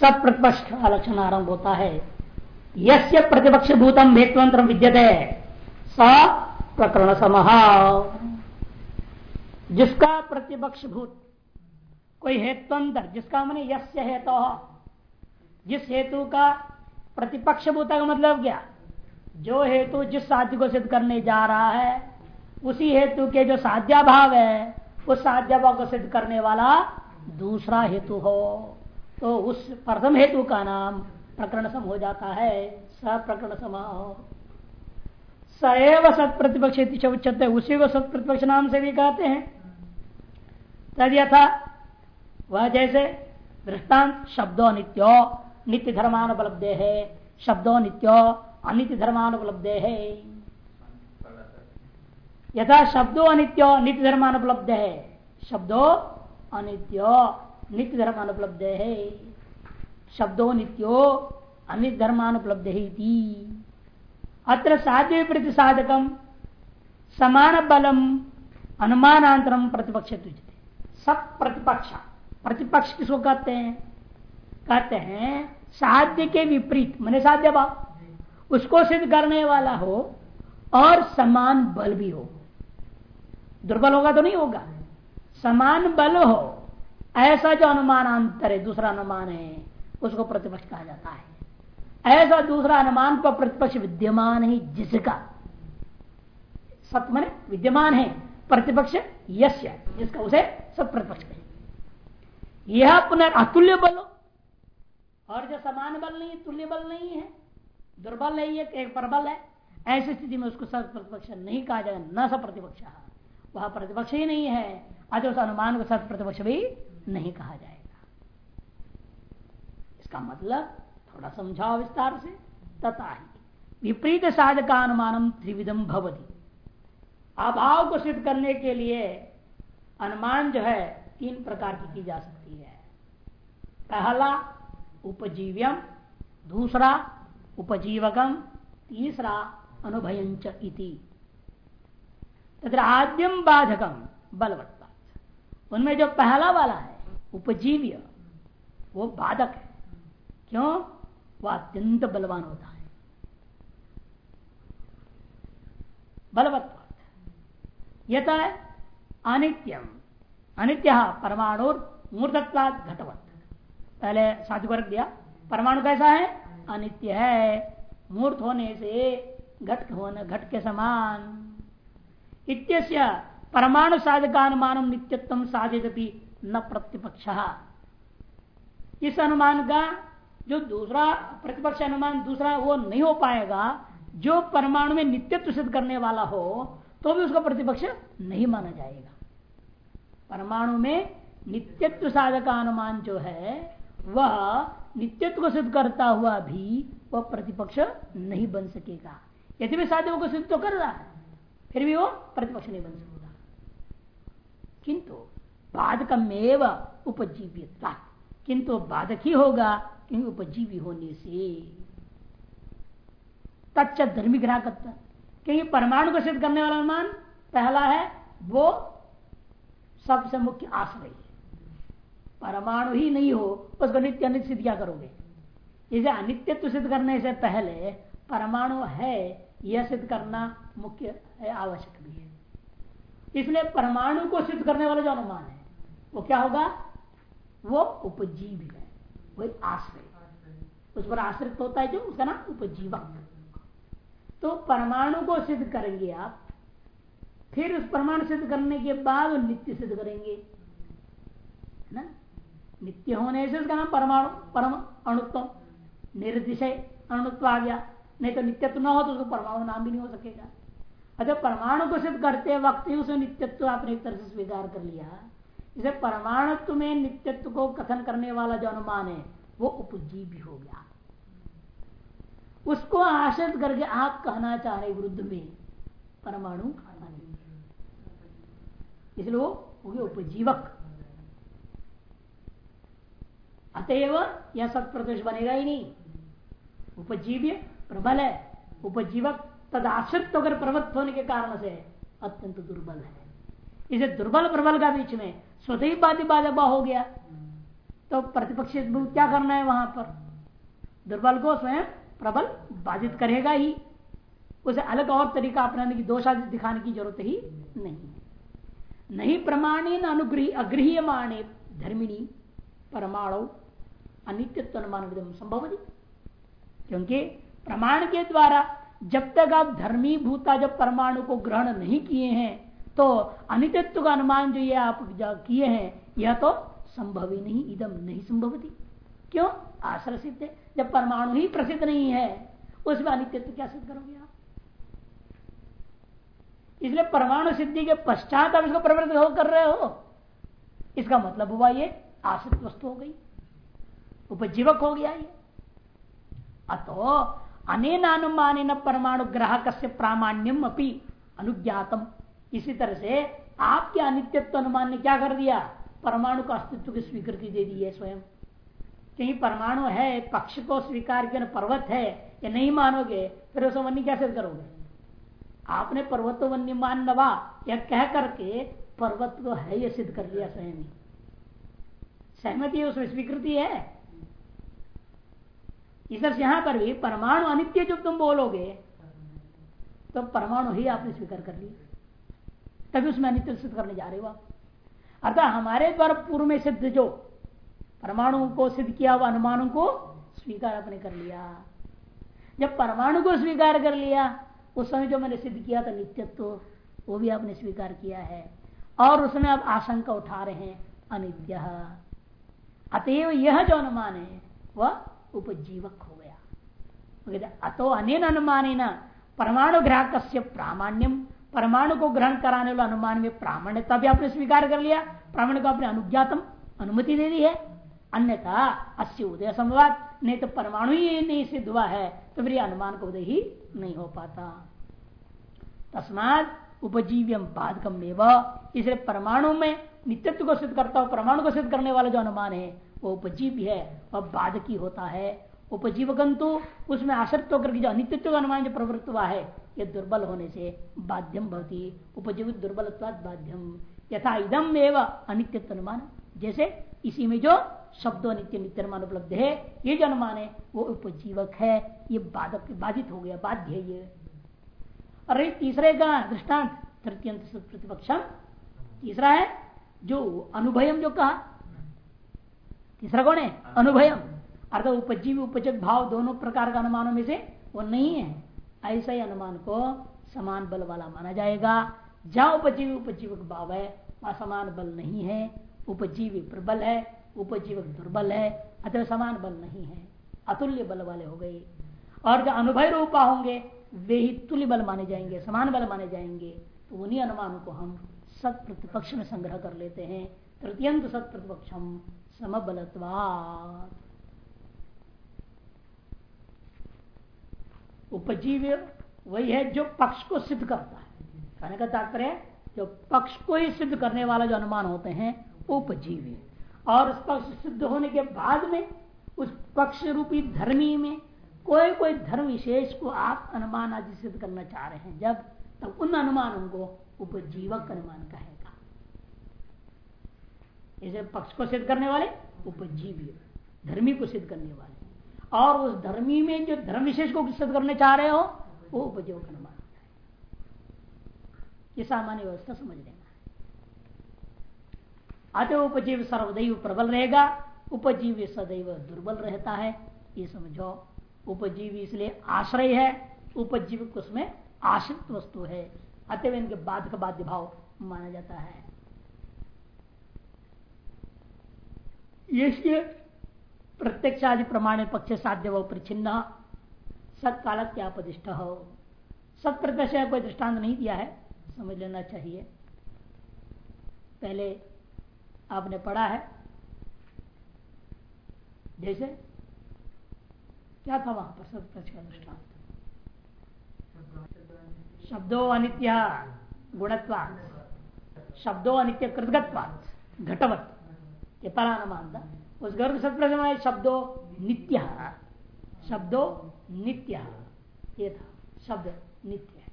सब प्रतिपक्ष लक्षण आरंभ होता है। यस्य प्रतिपक्ष भूतम हेतुअंतर विद्यते। स प्रकरण समहा जिसका प्रतिपक्ष भूत कोई हेतुअंतर जिसका मैंने यस्य हेतु, जिस हेतु का प्रतिपक्ष भूत का मतलब क्या? जो हेतु जिस साध्य को सिद्ध करने जा रहा है, उसी हेतु के जो साध्याभाव है, उस साध्याभाव को सिद्ध करने वाला दूसरा हेतु हो। तो उस प्रथम हेतु का नाम प्रकरण सम हो जाता है, स प्रकरण सम सएव सत प्रतिपक्ष उच्चते उसी को सत प्रतिपक्ष नाम से भी कहते हैं। तद यथा, वह जैसे दृष्टांत शब्दो नित्यो नित्य धर्मानुपलब्धे है शब्दों नित्यो अनित्य धर्मानुपलब्धे है। यथा शब्दों अनित्यो नित्य धर्मानुपलब्ध है, शब्दों अनित्यो नित्य धर्मानुपलब्ध है। शब्दों नित्यो अनित्य धर्मानुपलब्ध है अत्र साध्य प्रति साधकम समान बलम अनुमानांतरम प्रतिपक्ष सब प्रतिपक्ष प्रतिपक्ष किसको कहते हैं? कहते हैं साध्य के विपरीत। मैंने साध्य भाव उसको सिद्ध करने वाला हो और समान बल भी हो। दुर्बल होगा तो नहीं होगा। समान बल हो ऐसा जो अनुमान अंतर है, दूसरा अनुमान है, उसको प्रतिपक्ष कहा जाता है। ऐसा दूसरा अनुमान पर प्रतिपक्ष विद्यमान ही, जिसका सत्य मैंने विद्यमान है, प्रतिपक्ष यश्य जिसका उसे सब प्रतिपक्ष यह पुनर्तुल्य बल और जो समान बल नहीं, तुल्य बल नहीं है, दुर्बल नहीं है एक प्रबल है, ऐसी स्थिति में उसको सब प्रतिपक्ष नहीं कहा जाएगा, न सब प्रतिपक्ष वह प्रतिपक्ष ही नहीं है। आज उस अनुमान को सत प्रतिपक्ष भी नहीं कहा जाएगा। इसका मतलब थोड़ा समझाओ विस्तार से। तथा ही विपरीत साधका अनुमान त्रिविधम भवती। अभाव को सिद्ध करने के लिए अनुमान जो है, तीन प्रकार की की जा सकती है। पहला उपजीव्यम, दूसरा उपजीवकम, तीसरा अनुभयंच इति। तथा आद्यम बाधकम बलवत्ता उनमें जो पहला वाला है, उपजीव्य, वो बाधक है। क्यों? वह अत्यंत बलवान होता है। बलवत्ता यथा अनित्यम अनित्य परमाणु मूर्तत्वाद घटवत। पहले साधु वर्ग दिया, परमाणु कैसा है? अनित्य है। मूर्त होने से घट होना, घट के समान। इत्यस्य परमाणु साधकानुमान नित्यत्व साधित न प्रतिपक्ष। इस अनुमान का जो दूसरा, प्रतिपक्ष अनुमान दूसरा वो नहीं हो पाएगा, जो परमाणु में नित्यत्व सिद्ध करने वाला हो तो भी उसका प्रतिपक्ष नहीं माना जाएगा। परमाणु में नित्यत्व साधक अनुमान जो है, वह नित्यत्व को सिद्ध करता हुआ भी वह प्रतिपक्ष नहीं बन सकेगा। यदि भी साध्य को सिद्ध तो कर रहा है फिर भी वो प्रतिपक्ष नहीं बन सकता। किंतु बाधकमेव उपजीव्य किंतु बाधक ही होगा, क्योंकि उपजीवी होने से तच्च धर्मी ग्राहकत्व क्योंकि परमाणु को सिद्ध करने वाला अनुमान पहला है, वो सबसे मुख्य आश्रय है। परमाणु ही नहीं हो, उसको नित्य अनित्य सिद्ध क्या करोगे। जैसे अनित्यत्व सिद्ध करने से पहले परमाणु है यह सिद्ध करना मुख्य है, आवश्यक भी है। इसलिए परमाणु को सिद्ध करने वाला जो अनुमान है, वो क्या होगा? वो उपजीव है, वही आश्रय। उस पर आश्रित होता है जो, उसका नाम उपजीवक तो परमाणु को सिद्ध करेंगे आप, फिर उस परमाणु सिद्ध करने के बाद नित्य सिद्ध करेंगे। ना? नित्य होने से उसका नाम परमाणु, परम अणुत्व, निर्दिशय अणुत्व आ गया। नहीं तो नित्यत्व ना हो तो उसको परमाणु नाम भी नहीं हो सकेगा। अच्छा परमाणु को सिद्ध करते वक्त ही उसे नित्यत्व आपने एक तरह से स्वीकार कर लिया, इसे परमाणुत्व में नित्यत्व को कथन करने वाला जो अनुमान है, वो उपजीवी हो गया। उसको आश्रित करके आप कहना चाह रहे विरुद्ध में, परमाणु इसलिए वो हो गया उपजीवक। अतएव यह सत प्रदेश बनेगा ही नहीं। उपजीव्य प्रबल है। उपजीवक तद आश्रित होकर प्रवृत्त होने के कारण से अत्यंत दुर्बल है। इसे दुर्बल प्रबल का बीच में स्वतः बाध्य बाधक हो गया। तो प्रतिपक्ष क्या करना है वहाँ पर? दुर्बल को स्वयं प्रबल बाधित करेगा ही। उसे अलग और तरीका अपनाने की दोषा दिखाने की ज़रूरत ही नहीं है। नहीं प्रमाणे न अनुग्रह अगृह माने धर्मिणी परमाणु अनित्यत्व अनुमान संभव क्योंकि प्रमाण के द्वारा जब तक आप धर्मी भूता जब परमाणु को ग्रहण नहीं किए हैं तो अनित्व का अनुमान जो ये आप किए हैं, यह तो संभव ही नहीं, इदम नहीं संभव थी क्यों? आश्रय सिद्ध है। जब परमाणु ही प्रसिद्ध नहीं है, उसमें अनित्व क्या सिद्ध करोगे आप? इसलिए परमाणु सिद्धि के पश्चात आप इसको प्रवृत्त हो कर रहे हो। इसका मतलब हुआ ये, आश्रित वस्तु हो गई। उपजीवक हो गया ये। अतो अनेनानुमान न परमाणु ग्राहक से प्रामाण्यम अपनी अनुज्ञातम। इसी तरह से आपके अनित्यत्व अनुमान ने क्या कर दिया? परमाणु का अस्तित्व की स्वीकृति दे दी है स्वयं। कहीं परमाणु है, पक्ष को स्वीकार किया, पर्वत है, या नहीं मानोगे, फिर उसे वन्य कैसे करोगे? आपने पर्वत वन्य मान नवा या कह करके पर्वत को है ये सिद्ध कर लिया स्वयं। ही सहमति उसमें स्वीकृति है? इस यहाँ पर भी परमाणु अनित्य जब तुम बोलोगे तो परमाणु ही आपने स्वीकार कर लिया। तभी उसमें अनित्य सिद्ध करने जा रहे हो आप। अर्थात हमारे द्वारा पूर्व में सिद्ध जो परमाणु को सिद्ध किया हुआ अनुमानों को स्वीकार आपने कर लिया। जब परमाणु को स्वीकार कर लिया, उस समय जो मैंने सिद्ध किया था नित्यत्व, वो भी आपने स्वीकार किया है। और उसमें आप आशंका उठा रहे हैं, अनित्य। अतएव यह जो अनुमान है, वह उपजीवक हो गया। अतो अनेन अनुमान परमाणु ग्राहक प्रामाण्यम परमाणु को ग्रहण कराने वाला अनुमान में प्रामाण्यता भी आपने स्वीकार कर लिया, प्रामाण्य को आपने अनुज्ञातम अनुमति दे दी है। अन्यथा, अस्य उदय संवाद नहीं तो परमाणु ही नहीं सिद्ध हुआ है तो फिर अनुमान को उदय ही नहीं हो पाता। तस्मात उपजीव्यम बाधकम इसलिए परमाणु में नित्यत्व को सिद्ध करता हूँ, परमाणु को सिद्ध करने वाला जो अनुमान है वो उपजीव है, वह बाधकी होता है। उपजीवकंतु उसमें आसक्त होकर जो अनित्व का अनुमान जो प्रवृत्त हुआ है, ये दुर्बल होने से बाध्यम भवती। उपजीवित दुर्बल बाध्यम। यथा इदम एवं अनित्य अनुमान। जैसे इसी में जो शब्दों नित्य नित्य अनुमान उपलब्ध है, ये जो अनुमान है, वो उपजीवक है। ये बाधक, बाधित हो गया, बाध्य ये। अरे तीसरे का दृष्टांत तृतीय प्रतिपक्षम तीसरा है, जो अनुभयम जो कहा तीसरा कौन है? अनुभयम। अर्थात उपजीवी उपजक भाव दोनों प्रकार का अनुमानों में से वो नहीं है। ऐसा ही अनुमान को समान बल वाला माना जाएगा। जहाँ उपजीवी उपजीवक भाव है वह समान बल नहीं है। उपजीवी प्रबल है उपजीवक दुर्बल है अतः समान बल नहीं है। अतुल्य बल वाले हो गए। और जो अनुभव रूपा होंगे वे ही तुल्य बल माने जाएँगे समान बल माने जाएँगे। तो उन्हीं अनुमानों को हम सत प्रतिपक्ष में संग्रह कर लेते हैं। तृतीयंत सत प्रतिपक्षम समबलत्वाद उपजीव्य वही है जो पक्ष को सिद्ध करता है। कहने का तात्पर्य, जो पक्ष को ही सिद्ध करने वाला जो अनुमान होते हैं, उपजीवी। और उस पक्ष सिद्ध होने के बाद में, उस पक्ष रूपी धर्मी में कोई कोई धर्म विशेष को आप अनुमान आदि सिद्ध करना चाह रहे हैं, जब तब उन अनुमानों को उपजीवक अनुमान कहेगा। इसे पक्ष को सिद्ध करने वाले, उपजीवी, धर्मी को सिद्ध करने वाले। और उस धर्मी में जो धर्म विशेष को सिद्ध करने चाह रहे हो, वो उपजीव उपजीवक अनुमान ये सामान्य व्यवस्था समझ लेना। अतः उपजीव सर्वदैव प्रबल रहेगा, उपजीव सदैव दुर्बल रहता है। ये समझो, उपजीव इसलिए आश्रय है, उपजीव उसमें आश्रित वस्तु है। अतव इनके बाद का बाध्य भाव माना जाता है। ये प्रत्यक्ष आदि प्रमाण पक्ष साध्य व परिचिन्न सत्काल क्या हो सत प्रत्यक्ष कोई दृष्टांत नहीं दिया है, समझ लेना चाहिए। पहले आपने पढ़ा है, जैसे क्या था वहाँ पर सत्प्रत्यक्ष का दृष्टांत? शब्दों अनित्य गुणत्वाद शब्दों अनित्य कृतगत्वाद घटवत। ये पराना मानता उस गर्भ सत्प्रसम शब्दो नित्य। शब्दो नित्य। ये था, शब्द नित्य है।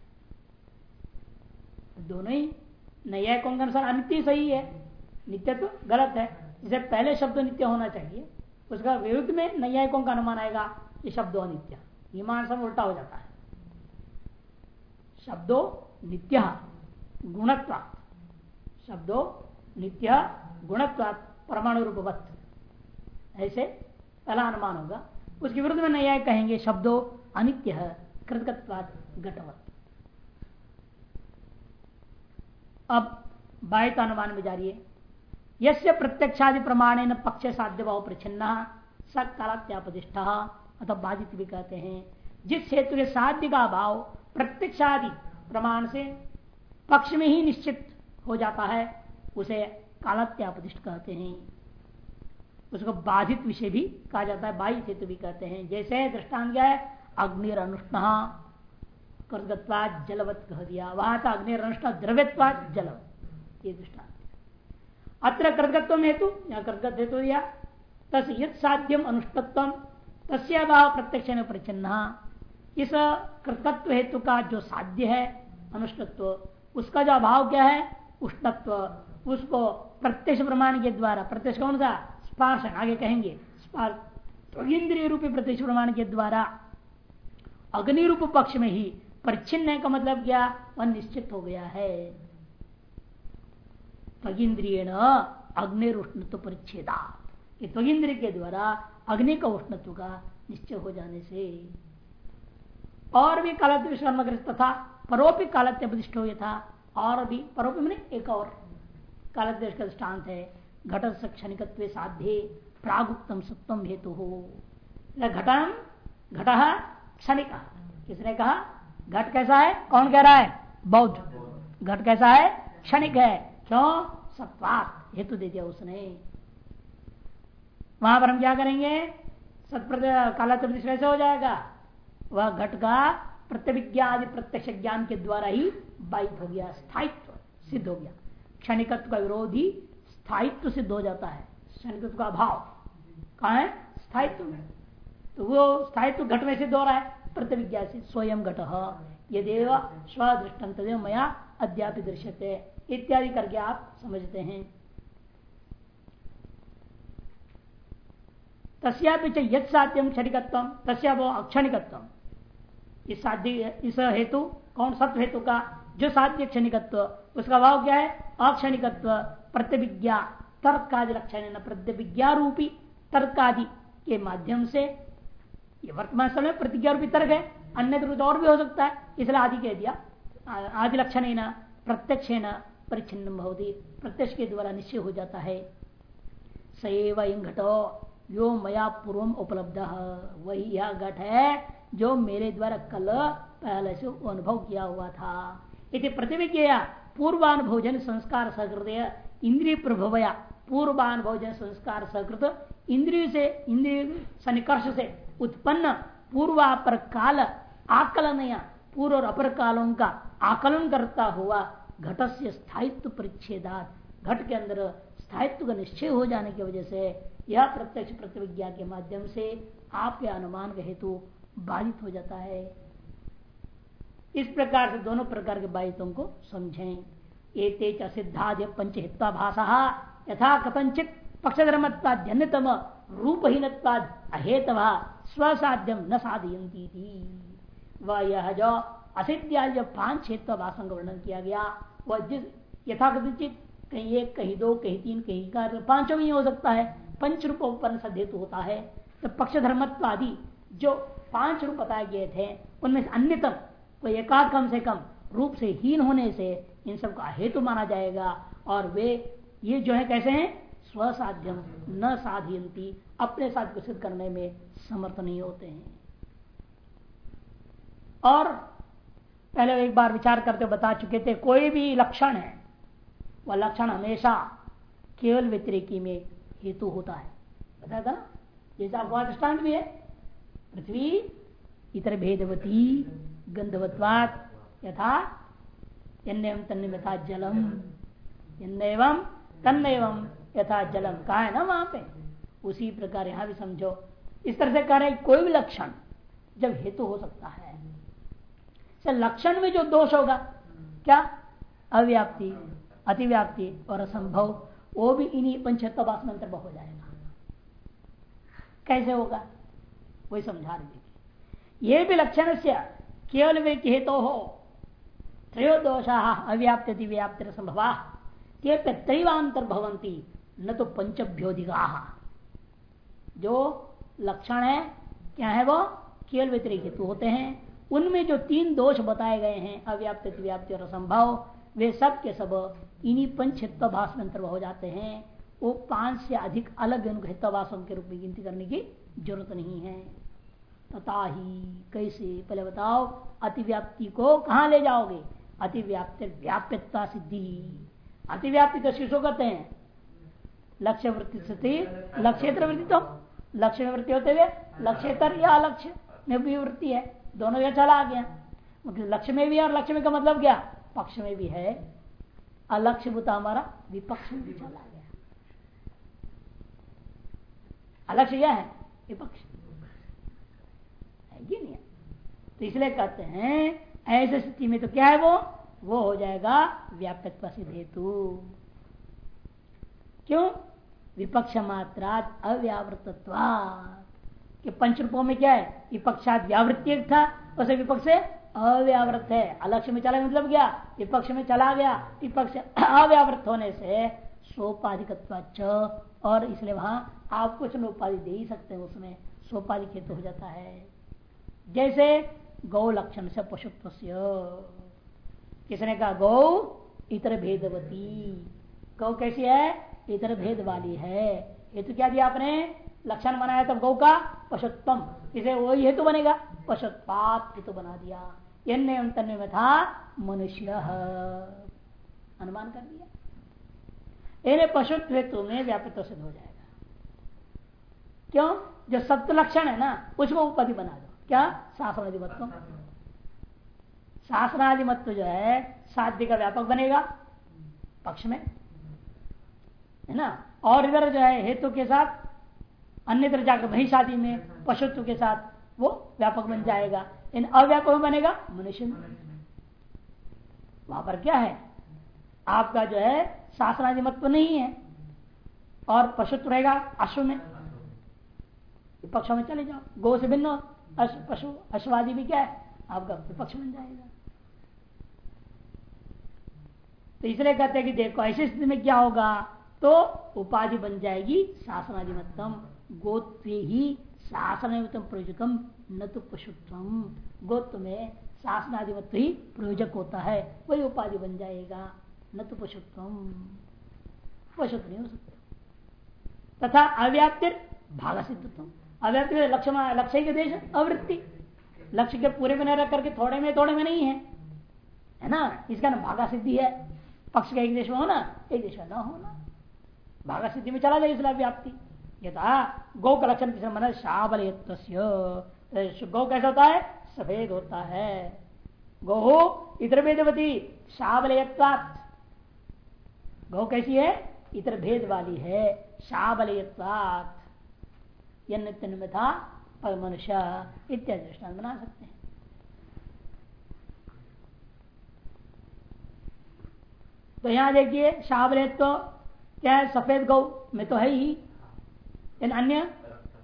दोनों ही नया को अनुसार अनित्य सही है। नित्य तो गलत है। जिसे पहले शब्द नित्य होना चाहिए। उसका विरुद्ध में नैयायिकों का अनुमान आएगा? ये शब्दों अनित्य ईमान सब उल्टा हो जाता है। शब्दो नित्य गुणत्वा शब्दो नित्य गुणत्वा परमाणु रूपवत ऐसे पहला अनुमान होगा। उसके विरुद्ध में नया कहेंगे, शब्दों अनित्य कृतकत्वाद घटवत। अब बाह्य अनुमान में जा रही है यस्य प्रत्यक्षादि प्रमाण पक्ष साध्य भाव प्रचिन्न सकालात्यापदिष्ठ अथवा बाधित भी कहते हैं। जिस हेतु के साध्य का भाव प्रत्यक्षादि प्रमाण से पक्ष में ही निश्चित हो जाता है, उसे कालात्यापदिष्ट कहते हैं। उसको बाधित विषय भी कहा जाता है, बाह्य हेतु भी कहते हैं। जैसे दृष्टांत क्या है? अग्निर अनुष्ण कृतगत्वाद जलवत कह दिया वहाँ था अग्निर अनुष्ण द्रव्यवाद जलवत ये दृष्टांत। अत्र कृतगत्व हेतु, या कृतगत हेतु दिया तस यद साध्यम अनुष्टत्व तस्य भाव प्रत्यक्ष प्रचिन्ह इस कृतत्व हेतु का जो साध्य है अनुष्टत्व उसका जो अभाव क्या है? उष्णत्व। उसको प्रत्यक्ष प्रमाण के द्वारा, प्रत्यक्ष कौन सा? स्पर्श, आगे कहेंगे तो इंद्रिय रूपी प्रत्यक्ष प्रमाण के द्वारा, अग्नि रूप पक्ष में ही परिच्छिन्न का मतलब क्या? वह निश्चित हो गया है। त्वगिंद्रिय अग्नि उष्णत्व परिच्छेदा। त्वगिंद्र के द्वारा अग्नि का उष्णत्व का निश्चय हो जाने से। और भी कालत्व विश्वग्रस्त तथा परोपी कालत्य प्रतिष्ठ था और भी, परोपी मैंने एक और कालत्व का दृष्टांत है घट क्षणिक साध्य, प्रागुक्तम सत्वम हेतु। हो घटम घट, क्षणिक। किसने कहा? घट कैसा है? कौन कह रहा है? बौद्ध। घट कैसा है? क्षणिक है। क्यों? सत्वात, हेतु दे दिया उसने। वहाँ पर हम क्या करेंगे? सत्प्रत काला कैसे हो जाएगा। वह घट का प्रत्यभिज्ञा आदि प्रत्यक्ष ज्ञान के द्वारा ही बाइक हो गया, स्थायित्व सिद्ध हो गया। क्षणिकत्व का विरोधी स्थायित्व सिद्ध हो जाता है। क्षणिकत्व का अभाव। कहा है? स्थायित्व में। तो वो स्थायित्व घट में सिद्ध हो रहा है। प्रतिविज्ञा से स्वयं घट। यदेव स्वदृष्टंत मया अध्यापि दृश्यते इत्यादि करके आप समझते हैं। तस्यापि यद साध्यम क्षणिकत्व, तस्या वो अक्षणिकत्व। इस साध्य, इस हेतु कौन सत्व हेतु का? जो साध्य क्षणिकत्व। उसका भाव क्या है? अक्षणिकत्व, प्रतिविज्ञा। तर्क आदि लक्षण प्रतिविज्ञा रूपी तर्क आदि के माध्यम से। ये वर्तमान समय प्रतिज्ञा रूपी तर्क है, अन्य रूप और भी हो सकता है। इसलिए आदि कह दिया। आदि लक्षण प्रत्यक्ष परिचिन्न भवती। प्रत्यक्ष के द्वारा निश्चय हो जाता है। सैव घटो, यो मया पूर्व उपलब्ध। वही यह घट है जो मेरे द्वारा कल पहले से अनुभव किया हुआ था। इति प्रतिविज्ञया पूर्वानुभोजन संस्कार सहृदय इंद्रिय प्रभवया। पूर्वानुभोजन संस्कार सकृत इंद्रिय से, इंद्रिय सनिकर्ष से उत्पन्न पूर्वापर काल आकलन या पूर्व और अपर कालों का आकलन करता हुआ घट से स्थायित्व परिच्छेदात। घट के अंदर स्थायित्व का निश्चय हो जाने की वजह से यह प्रत्यक्ष प्रतिविज्ञा के माध्यम से आपके अनुमान का हेतु बाधित हो जाता है। इस प्रकार से दोनों प्रकार के बाधितों को समझें। एक असिद्धाद्य पंचहित्वाभाषा यथा कथंचित पक्षधर्मत्वाद्यन्यतम, रूपहीनत्वाद अहेतवा स्वसाध्यम न साधयती थी वह यह जो असिद्ध्या जो पाँच क्षेत्र भाषण का वर्णन किया गया, वह जिस यथा कथित कहीं एक, कहीं दो, कहीं तीन, कहीं का पाँचों में हो सकता है। पंच रूप उपन्न सद्धेतु होता है। तो पक्ष धर्मत्व आदि जो पाँच रूप बताए गए थे, उनमें से अन्यतम कोई एकाध कम से कम रूप से हीन होने से इन सब का हेतु माना जाएगा और वे ये जो है कैसे हैं? स्वसाध्यम, न साधियंती, अपने साथ सिद्ध करने में समर्थ नहीं होते हैं। और पहले एक बार विचार करते बता चुके थे, कोई भी लक्षण है, वह लक्षण हमेशा केवल व्यतिरिकी में हेतु होता है। बताया था जैसा दृष्टांत भी है पृथ्वी, इतर भेदवती, गंधवत्वात, यथा एवं तन्न यथा जलम। एवं तन्न एवं यथा जलम। कहा है ना वहाँ पे? उसी प्रकार यहाँ भी समझो। इस तरह से कह रहे कोई भी लक्षण जब हेतु हो सकता है लक्षण में जो दोष होगा, क्या? अव्याप्ति, अतिव्याप्ति और असंभव, वो भी इन्हीं पंचहत्वाभाष में अंतर्भव हो जाएगा। कैसे होगा? वही समझा रहे ये भी लक्षण से केवल वे हेतु तो हो त्रयोदोषा अव्याप्त व्याप्त संभवा। ते तैवांतर्भवंती न तो पंचभ्योधिगा जो लक्षण है, क्या है वो? केवल व्यतिरिक हेतु होते हैं। उनमें जो तीन दोष बताए गए हैं, अव्याप्त व्याप्ति और असंभव, वे सब के सब इन्हीं पंच हित्वाभाष में अंतर्भ हो जाते हैं। वो पाँच से अधिक अलग उनको हित्वाभाषों के रूप में गिनती करने की ज़रूरत नहीं है। तथा ही कैसे? पहले बताओ, अतिव्याप्ति को कहा ले जाओगे? अतिव्याप्ति, व्याप्यता सिद्धि। अतिव्याप्ति तो शिशु कहते हैं। लक्ष्य वृत्ति स्थिति लक्ष्यत्र वृत्ति तो लक्ष्य वृत्ति होते हुए लक्ष्यतर या लक्ष्य में भी वृत्ति है। दोनों जगह चला आ गया। मतलब लक्ष्य में भी है और लक्ष्य में का मतलब क्या? पक्ष में भी है। अलक्ष्य बुता हमारा विपक्ष में भी चला गया। अलक्ष्य यह है? विपक्ष है नहीं तो इसलिए कहते हैं, ऐसे स्थिति में तो क्या है वो? वो हो जाएगा व्यापक सिद्ध हेतु क्यों? विपक्ष मात्रा अव्यावृत कि पंच रूपों में क्या है? विपक्षात व्यावृत्ति था, उसे विपक्ष अव्यावृत है। अलक्ष्य में चला मतलब क्या? विपक्ष में चला गया। विपक्ष अव्यावृत होने से सोपाधिक और इसलिए वहाँ आप कुछ उपाधि दे ही सकते हैं, उसमें सोपाधिक हेतु हो जाता है। जैसे गौ लक्षण से पशुत्व किसने कहा, गौ इतर भेदवती। गौ कैसी है? इतर भेद वाली है। हेतु क्या दिया आपने? लक्षण बनाया तब गौ का पशुत्वम। इसे वही हेतु बनेगा। पशुत्पात हेतु बना दिया। में था मनुष्य। अनुमान कर दिया। इन्हें पशुत्व में व्यापित सिद्ध हो जाएगा। क्यों? जो सत्य लक्षण है ना, उसको उपाधि बना दो। क्या? शासनाधिमत्व शासनाधिमत्व जो है, साध्य का व्यापक बनेगा पक्ष में। है ना? और इधर जो है, हेतु के साथ अन्य जाकर वही शादी में, पशुत्व के साथ वो व्यापक बन जाएगा। इन अव्यापक में बनेगा मनुष्य वहाँ पर क्या है? आपका जो है शासनादि तो नहीं है। और पशुत्व रहेगा अश्व में। विपक्ष में चले जाओ। गो से भिन्न पशु अश्वादि भी क्या है? आपका विपक्ष बन जाएगा। तो इसलिए कहते हैं कि देखो, ऐसी स्थिति में क्या होगा? तो उपाधि बन जाएगी शासनाधिमत्तम गोत्व ही शासन प्रयोजकम, न तो पशुत्वम। गोत्व में शासनाधिमत्व ही प्रयोजक होता है, वही उपाधि बन जाएगा। न तो पशुत्वम। पशुत्व नहीं हो सकता। तथा अव्याप्तिर भाग सिद्धत्व अव्याप्ति लक्ष्य लक्ष्य के देश अवृत्ति। लक्ष्य के पूरे में न रख करके थोड़े में थोड़े में नहीं है। है ना? इसका ना भागा सिद्धि है। पक्ष का एक देश में होना, एक देश में न होना। भागा सिद्धि में चला जाए इसलिए व्याप्ति यथा गौ का लक्षण किसी मन? शाबल गौ कैसा होता है? सफ़ेद होता है। गौ इतर भेदवती शाबल गौ कैसी है? इतर भेद वाली है। शाबल था पर मनुष्य इत्यादि दृष्टान बना सकते हैं। तो यहाँ देखिए शाबलेत्व क्या है? सफ़ेद गौ में तो है ही। इन अन्य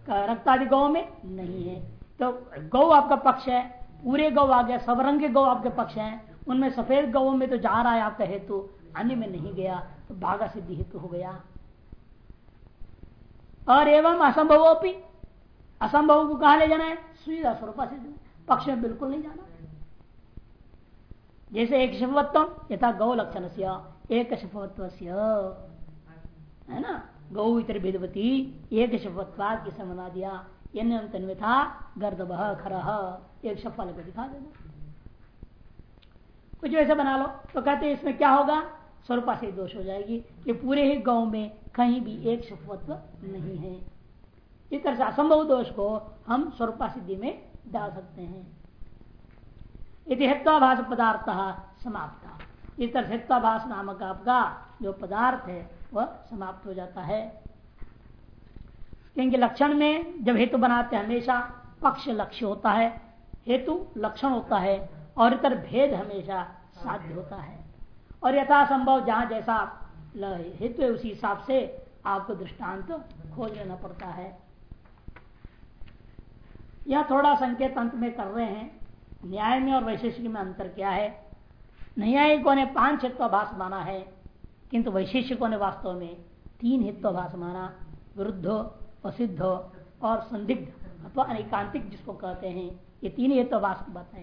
रक्तादि गौ में नहीं है। तो गौ आपका पक्ष है, पूरे गौ आ गया सब रंग के गौ आपके पक्ष है। उनमें सफ़ेद गौ में तो जा रहा है आपका हेतु, अन्य में नहीं गया तो भागा सिद्धि हेतु हो गया। और एवं असंभव असंभव को कहा ले जाना है? सुविधा स्वरूप पक्ष में बिल्कुल नहीं जाना। जैसे एक शिवत्व यथा गौ लक्षण से एक शिवत्व है ना? गौ इतर भेदवती, एक शपथवाद की समझा दिया यन्य था गर्दभ, खर। एक शफल को दिखा देना। कुछ वैसे बना लो। तो कहते इसमें क्या होगा? स्वरूपा से दोष हो जाएगी कि पूरे ही गाँव में कहीं भी एक शपथत्व नहीं है। इस तरह से असंभव दोष को हम स्वरूपा सिद्धि में डाल सकते हैं। हेत्वाभाष पदार्थ समाप्त। इस तरह से हेत्वाभाष नामक आपका जो पदार्थ है, वह समाप्त हो जाता है। क्योंकि लक्षण में जब हेतु बनाते हमेशा पक्ष लक्ष्य होता है, हेतु लक्षण होता है और इतर भेद हमेशा साध्य होता है। और यथा संभव जहाँ जैसा हेतु है, उसी हिसाब से आपको दृष्टांत खोज लेना पड़ता है। यह थोड़ा संकेत अंत में कर रहे हैं। न्याय में और वैशेषिक में अंतर क्या है? न्यायिकों ने पाँच हित्वाभास माना है, किंतु वैशेषिकों ने वास्तव में तीन हित्वाभास माना। विरुद्ध, असिद्ध और संदिग्ध, अथवा अनेकांतिक जिसको कहते हैं। ये तीन हित्वाभास की बात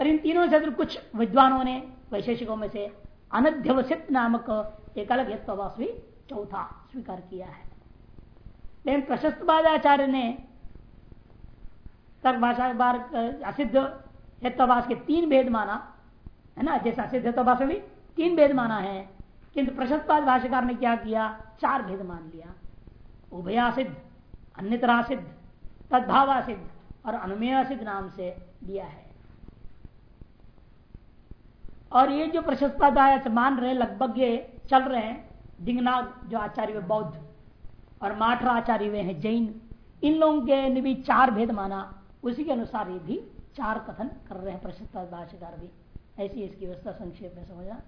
और इन तीनों से कुछ विद्वानों ने वैशेषिकों में से अनध्यवसित नामक एक अलग हित्वाभास भी चौथा स्वीकार किया है। लेकिन प्रशस्त आचार्य ने तर्क भाषा बार असिद्ध हेत्वाभास के तीन भेद माना, है ना? जैसे असिद्ध हेत्वाभाष में भी तीन भेद माना है, किंतु प्रशस्तपाद भाष्यकार ने क्या किया? चार भेद मान लिया। उभया सिद्ध अन्यतरा सिद्ध तद्भावा और अनुमेय सिद्ध नाम से दिया है। और ये जो प्रशस्त मान रहे, लगभग ये चल रहे हैं, डिंगनाग जो आचार्य बौद्ध और माठरा आचार्य वे हैं, जैन, इन लोगों के ने भी चार भेद माना। उसी के अनुसार ये भी चार कथन कर रहे हैं प्रशस्ता भाष्यकार भी। ऐसी इसकी व्यवस्था संक्षेप में समझना